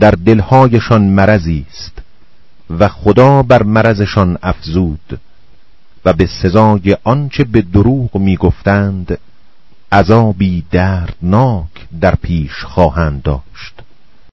در دلهایشان مرضی است و خدا بر مرضشان افزود و به سزای آنچه به دروغ می‌گفتند عذابی دردناک در پیش خواهند داد.